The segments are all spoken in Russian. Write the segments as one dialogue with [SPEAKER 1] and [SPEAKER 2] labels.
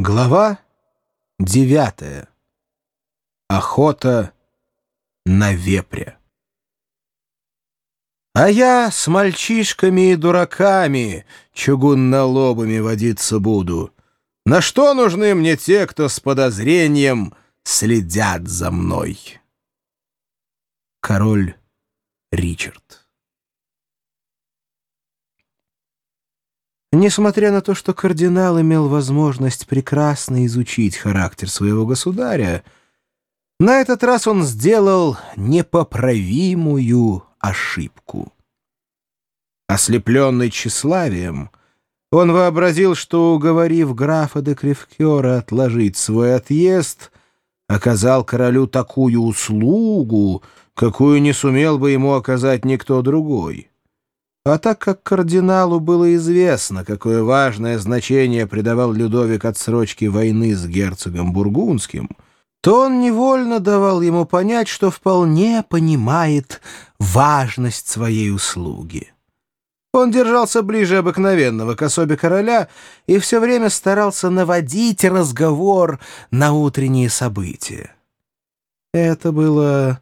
[SPEAKER 1] Глава девятая. Охота на вепря. А я с мальчишками и дураками чугуннолобами водиться буду. На что нужны мне те, кто с подозрением следят за мной? Король Ричард Несмотря на то, что кардинал имел возможность прекрасно изучить характер своего государя, на этот раз он сделал непоправимую ошибку. Ослепленный тщеславием, он вообразил, что, уговорив графа де Кривкера отложить свой отъезд, оказал королю такую услугу, какую не сумел бы ему оказать никто другой. А так как кардиналу было известно, какое важное значение придавал Людовик отсрочке войны с герцогом Бургундским, то он невольно давал ему понять, что вполне понимает важность своей услуги. Он держался ближе обыкновенного к особе короля и все время старался наводить разговор на утренние события. Это было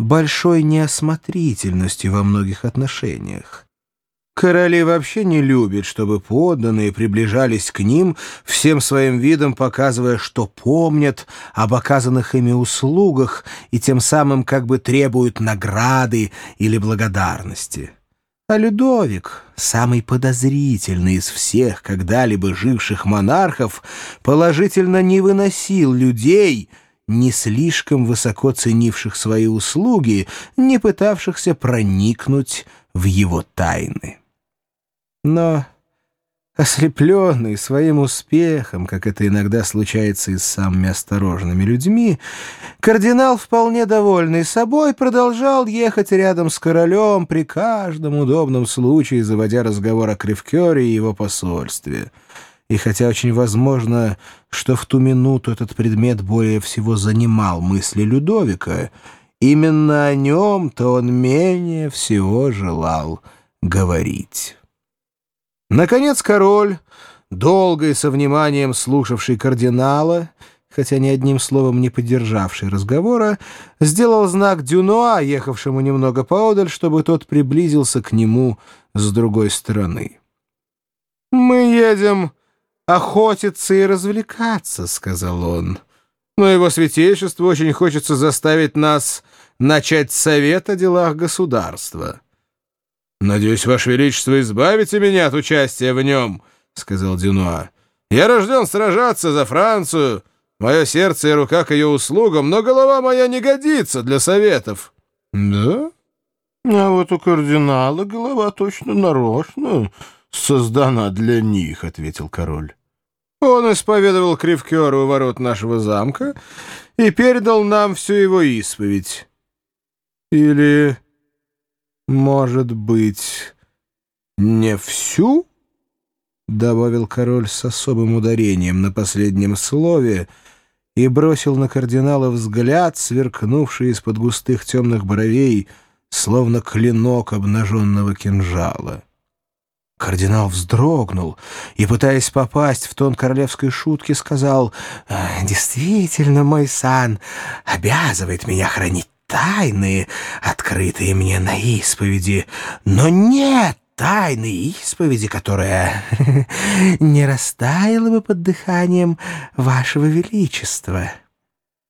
[SPEAKER 1] большой неосмотрительностью во многих отношениях. Короли вообще не любят, чтобы подданные приближались к ним, всем своим видом показывая, что помнят об оказанных ими услугах и тем самым как бы требуют награды или благодарности. А Людовик, самый подозрительный из всех когда-либо живших монархов, положительно не выносил людей — не слишком высоко ценивших свои услуги, не пытавшихся проникнуть в его тайны. Но ослепленный своим успехом, как это иногда случается и с самыми осторожными людьми, кардинал, вполне довольный собой, продолжал ехать рядом с королем при каждом удобном случае, заводя разговор о Кривкере и его посольстве — и хотя очень возможно, что в ту минуту этот предмет более всего занимал мысли Людовика, именно о нем-то он менее всего желал говорить. Наконец король, долго и со вниманием слушавший кардинала, хотя ни одним словом не поддержавший разговора, сделал знак Дюнуа, ехавшему немного поодаль, чтобы тот приблизился к нему с другой стороны. «Мы едем охотиться и развлекаться», — сказал он. «Но его святейшество очень хочется заставить нас начать совет о делах государства». «Надеюсь, Ваше Величество, избавите меня от участия в нем», — сказал Дюнуа. «Я рожден сражаться за Францию. Мое сердце и рука к ее услугам, но голова моя не годится для советов».
[SPEAKER 2] «Да? А вот у кардинала голова точно нарочно создана для них», — ответил король.
[SPEAKER 1] Он исповедовал Кривкера у ворот нашего замка и передал нам всю его исповедь. Или, может быть, не всю? — добавил король с особым ударением на последнем слове и бросил на кардинала взгляд, сверкнувший из-под густых темных бровей, словно клинок обнаженного кинжала. Кардинал вздрогнул и, пытаясь попасть в тон королевской шутки, сказал, «Э, «Действительно, мой сан обязывает меня хранить тайны, открытые мне на исповеди, но нет тайны исповеди, которая не растаяла бы под дыханием вашего величества».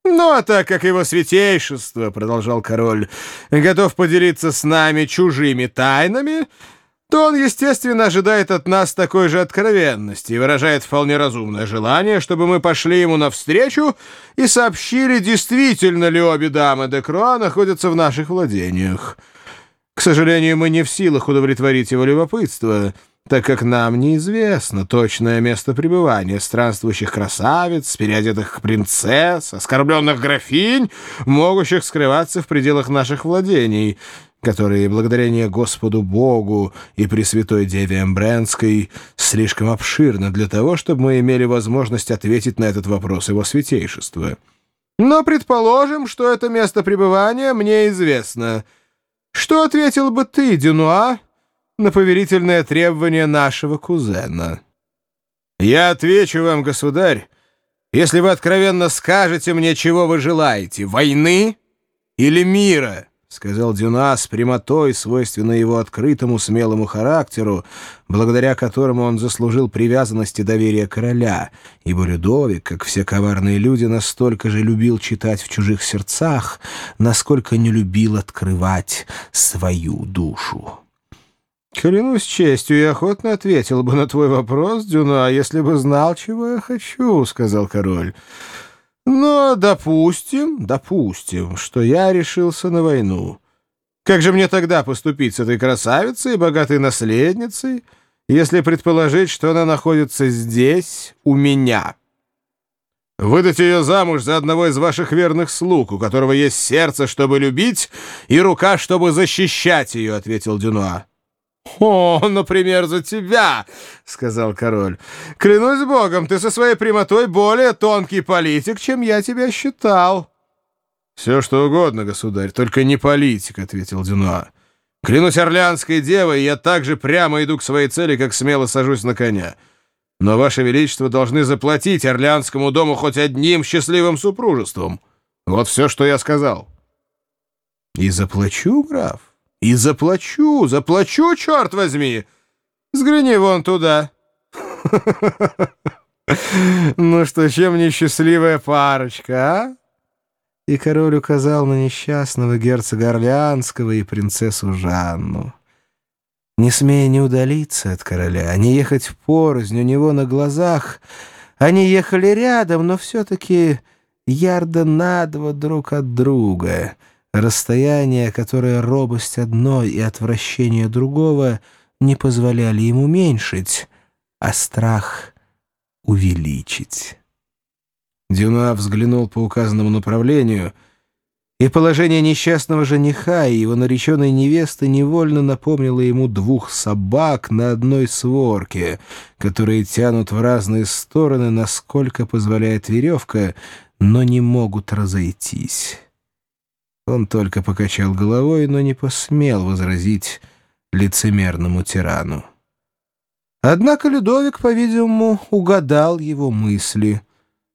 [SPEAKER 1] «Ну, а так как его святейшество, — продолжал король, — готов поделиться с нами чужими тайнами, — то он, естественно, ожидает от нас такой же откровенности и выражает вполне разумное желание, чтобы мы пошли ему навстречу и сообщили, действительно ли обе дамы де Круа находятся в наших владениях. К сожалению, мы не в силах удовлетворить его любопытство, так как нам неизвестно точное место пребывания странствующих красавиц, переодетых принцесс, оскорбленных графинь, могущих скрываться в пределах наших владений — которые, благодарение Господу Богу и Пресвятой Деве Эмбренской, слишком обширно для того, чтобы мы имели возможность ответить на этот вопрос его святейшества. Но предположим, что это место пребывания мне известно. Что ответил бы ты, Дюнуа, на поверительное требование нашего кузена?» «Я отвечу вам, государь, если вы откровенно скажете мне, чего вы желаете, войны или мира?» — сказал Дюна с прямотой, свойственной его открытому смелому характеру, благодаря которому он заслужил привязанность и доверие короля, ибо Людовик, как все коварные люди, настолько же любил читать в чужих сердцах, насколько не любил открывать свою душу. «Клянусь честью, я охотно ответил бы на твой вопрос, Дюна, если бы знал, чего я хочу», — сказал король. Но допустим, допустим, что я решился на войну. Как же мне тогда поступить с этой красавицей богатой наследницей, если предположить, что она находится здесь, у меня? Выдать ее замуж за одного из ваших верных слуг, у которого есть сердце, чтобы любить, и рука, чтобы защищать ее, — ответил Дюнуа. «О, например, за тебя!» — сказал король. «Клянусь богом, ты со своей прямотой более тонкий политик, чем я тебя считал». «Все, что угодно, государь, только не политик», — ответил Дюнуа. «Клянусь орлеанской девой, я так же прямо иду к своей цели, как смело сажусь на коня. Но, Ваше Величество, должны заплатить Орлеанскому дому хоть одним счастливым супружеством. Вот все, что я сказал». «И заплачу, граф?» И заплачу, заплачу, черт возьми! Взгляни вон туда. Ну что, чем несчастливая парочка, а? И король указал на несчастного герцога Орлеанского и принцессу Жанну. Не смея не удалиться от короля, не ехать порознь у него на глазах, они ехали рядом, но все-таки ярда на два друг от друга — Расстояние, которое робость одной и отвращение другого не позволяли ему уменьшить, а страх увеличить. Дюна взглянул по указанному направлению, и положение несчастного жениха и его нареченной невесты невольно напомнило ему двух собак на одной сворке, которые тянут в разные стороны, насколько позволяет веревка, но не могут разойтись. Он только покачал головой, но не посмел возразить лицемерному тирану. Однако Людовик, по-видимому, угадал его мысли.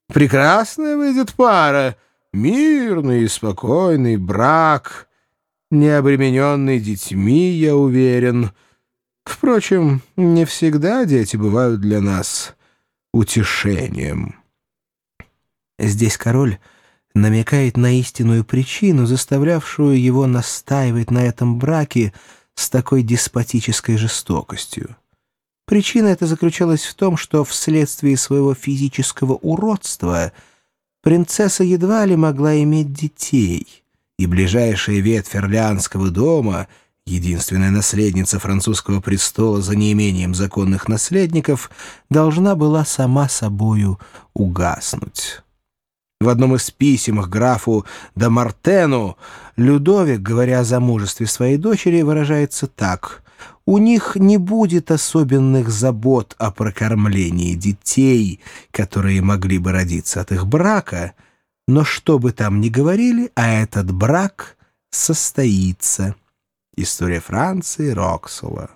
[SPEAKER 1] «Прекрасная выйдет пара, мирный и спокойный брак, не обремененный детьми, я уверен. Впрочем, не всегда дети бывают для нас утешением». Здесь король намекает на истинную причину, заставлявшую его настаивать на этом браке с такой деспотической жестокостью. Причина эта заключалась в том, что вследствие своего физического уродства принцесса едва ли могла иметь детей, и ближайшая ветвь Орлеанского дома, единственная наследница французского престола за неимением законных наследников, должна была сама собою угаснуть. В одном из писем к графу де Мартену Людовик, говоря о замужестве своей дочери, выражается так. «У них не будет особенных забот о прокормлении детей, которые могли бы родиться от их брака, но что бы там ни говорили, а этот брак состоится». История Франции Роксола